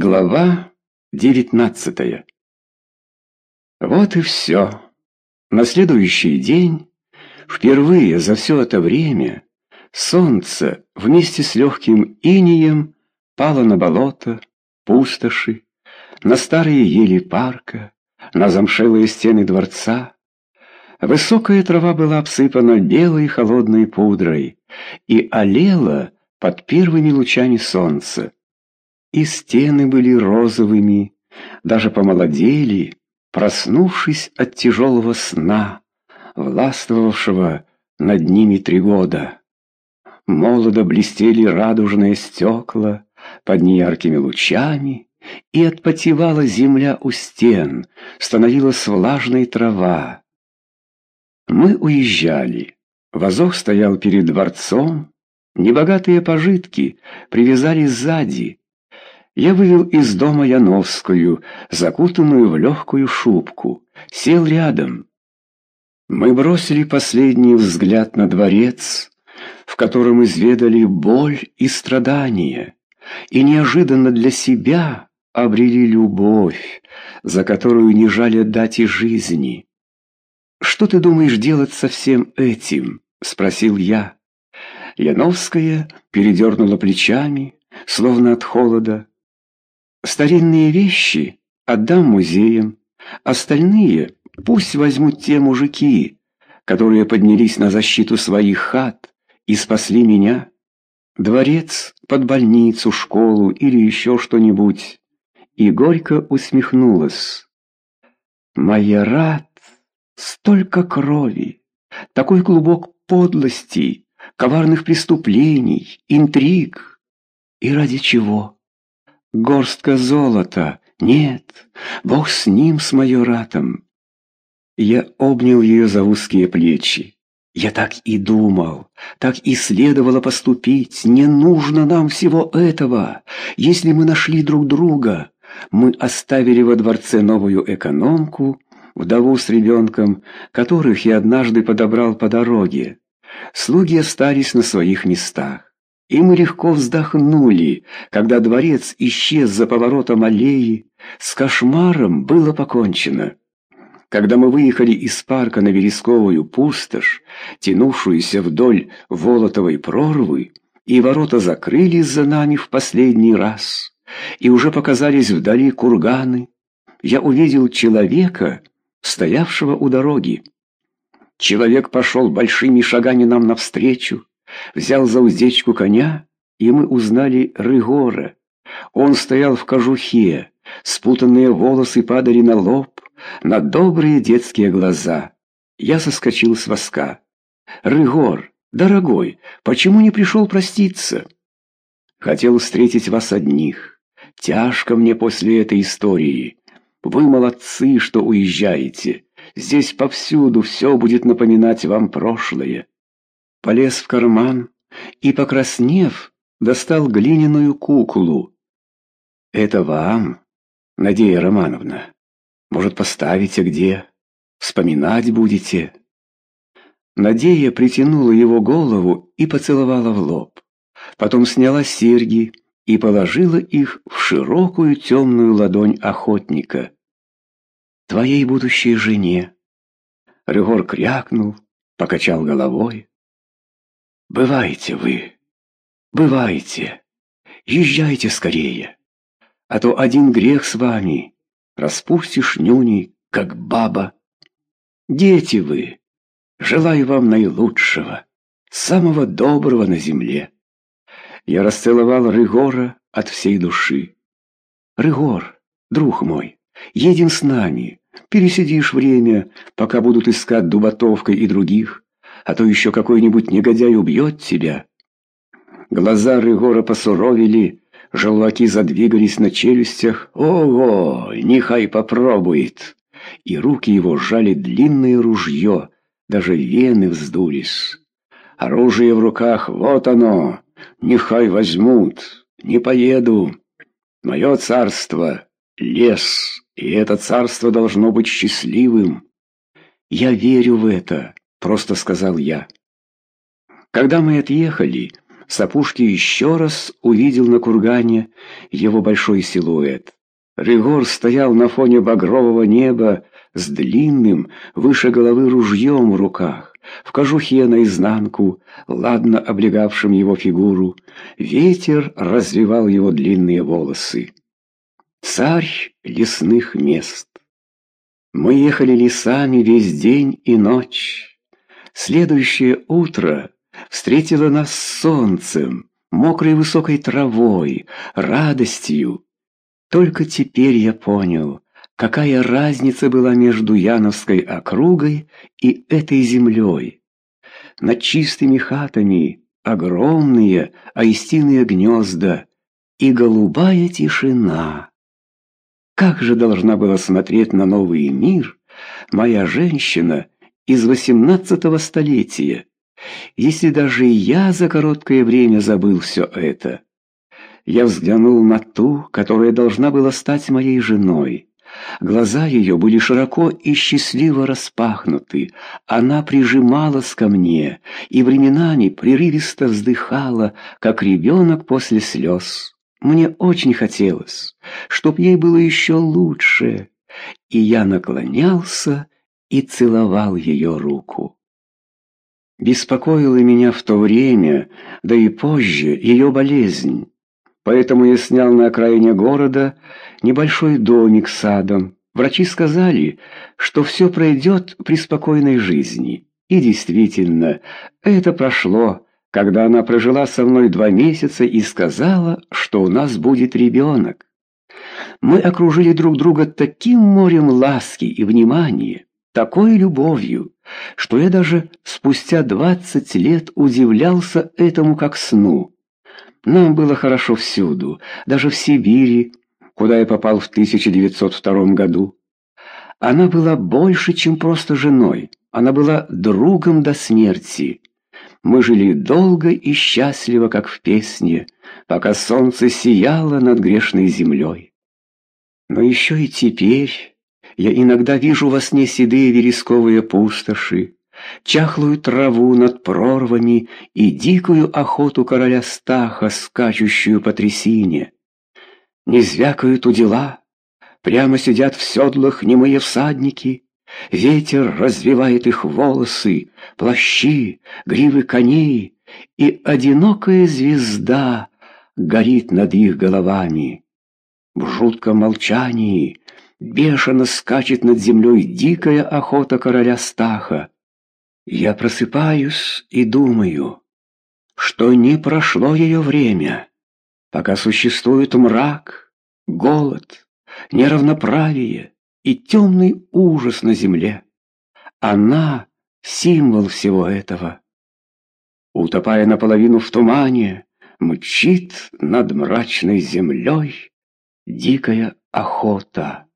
Глава девятнадцатая Вот и все. На следующий день, впервые за все это время, солнце вместе с легким инием пало на болото, пустоши, на старые ели парка, на замшелые стены дворца. Высокая трава была обсыпана белой холодной пудрой и олела под первыми лучами солнца и стены были розовыми, даже помолодели, проснувшись от тяжелого сна, властвовавшего над ними три года. Молодо блестели радужные стекла под неяркими лучами, и отпотевала земля у стен, становилась влажной трава. Мы уезжали. Вазок стоял перед дворцом, небогатые пожитки привязали сзади, я вывел из дома Яновскую, закутанную в легкую шубку, сел рядом. Мы бросили последний взгляд на дворец, в котором изведали боль и страдания, и неожиданно для себя обрели любовь, за которую не жаль отдать и жизни. «Что ты думаешь делать со всем этим?» — спросил я. Яновская передернула плечами, словно от холода, Старинные вещи отдам музеям, остальные пусть возьмут те мужики, которые поднялись на защиту своих хат и спасли меня. Дворец под больницу, школу или еще что-нибудь. И горько усмехнулась. Рад, столько крови, такой клубок подлости, коварных преступлений, интриг. И ради чего? Горстка золота. Нет, Бог с ним, с майоратом. Я обнял ее за узкие плечи. Я так и думал, так и следовало поступить. Не нужно нам всего этого. Если мы нашли друг друга, мы оставили во дворце новую экономку, вдову с ребенком, которых я однажды подобрал по дороге. Слуги остались на своих местах. И мы легко вздохнули, когда дворец исчез за поворотом аллеи. С кошмаром было покончено. Когда мы выехали из парка на Вересковую пустошь, тянувшуюся вдоль Волотовой прорвы, и ворота закрылись за нами в последний раз, и уже показались вдали курганы, я увидел человека, стоявшего у дороги. Человек пошел большими шагами нам навстречу, взял за уздечку коня, и мы узнали Рыгора. Он стоял в кожухе, спутанные волосы падали на лоб, на добрые детские глаза. Я соскочил с воска. «Рыгор, дорогой, почему не пришел проститься?» «Хотел встретить вас одних. Тяжко мне после этой истории. Вы молодцы, что уезжаете. Здесь повсюду все будет напоминать вам прошлое полез в карман и, покраснев, достал глиняную куклу. «Это вам, Надея Романовна. Может, поставите где? Вспоминать будете?» Надея притянула его голову и поцеловала в лоб. Потом сняла серьги и положила их в широкую темную ладонь охотника. «Твоей будущей жене!» Рыгор крякнул, покачал головой. Бывайте вы, бывайте, езжайте скорее, а то один грех с вами, распустишь нюни, как баба. Дети вы, желаю вам наилучшего, самого доброго на земле. Я расцеловал Рыгора от всей души. Рыгор, друг мой, едем с нами, пересидишь время, пока будут искать Дубатовка и других, а то еще какой-нибудь негодяй убьет тебя. Глаза Рыгора посуровили, желваки задвигались на челюстях. Ого, нехай попробует. И руки его сжали длинное ружье, даже вены вздулись. Оружие в руках, вот оно, нехай возьмут, не поеду. Мое царство — лес, и это царство должно быть счастливым. Я верю в это. — просто сказал я. Когда мы отъехали, с опушки еще раз увидел на кургане его большой силуэт. Ригор стоял на фоне багрового неба с длинным, выше головы ружьем в руках, в кожухе наизнанку, ладно облегавшим его фигуру. Ветер развивал его длинные волосы. Царь лесных мест. Мы ехали лесами весь день и ночь. Следующее утро встретило нас солнцем, мокрой высокой травой, радостью. Только теперь я понял, какая разница была между Яновской округой и этой землей. Над чистыми хатами огромные аистиные гнезда и голубая тишина. Как же должна была смотреть на новый мир моя женщина из восемнадцатого столетия, если даже я за короткое время забыл все это? Я взглянул на ту, которая должна была стать моей женой. Глаза ее были широко и счастливо распахнуты. Она прижималась ко мне и временами прерывисто вздыхала, как ребенок после слез. Мне очень хотелось, чтоб ей было еще лучше, и я наклонялся и целовал ее руку. Беспокоила меня в то время, да и позже, ее болезнь. Поэтому я снял на окраине города небольшой домик с садом. Врачи сказали, что все пройдет при спокойной жизни. И действительно, это прошло, когда она прожила со мной два месяца и сказала, что у нас будет ребенок. Мы окружили друг друга таким морем ласки и внимания, такой любовью, что я даже спустя двадцать лет удивлялся этому как сну. Нам было хорошо всюду, даже в Сибири, куда я попал в 1902 году. Она была больше, чем просто женой. Она была другом до смерти. Мы жили долго и счастливо, как в песне, пока солнце сияло над грешной землей. Но еще и теперь я иногда вижу во сне седые вересковые пустоши, чахлую траву над прорвами и дикую охоту короля Стаха, скачущую по трясине. Не звякают удила, прямо сидят в седлах немые всадники, Ветер развивает их волосы, плащи, гривы коней, и одинокая звезда горит над их головами. В жутком молчании бешено скачет над землей дикая охота короля Стаха. Я просыпаюсь и думаю, что не прошло ее время, пока существует мрак, голод, неравноправие, и темный ужас на земле. Она — символ всего этого. Утопая наполовину в тумане, мчит над мрачной землей дикая охота.